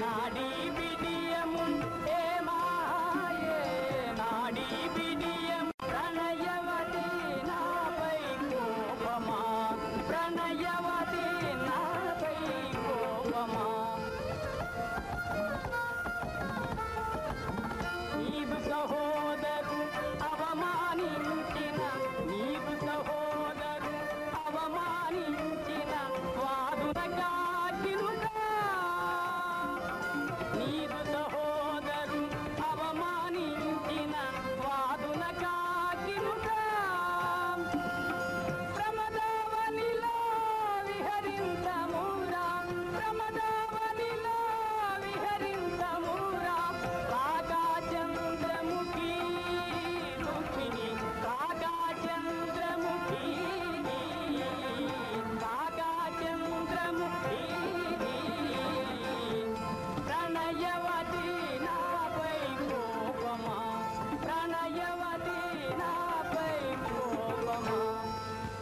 गाड़ी मिली Ramadan.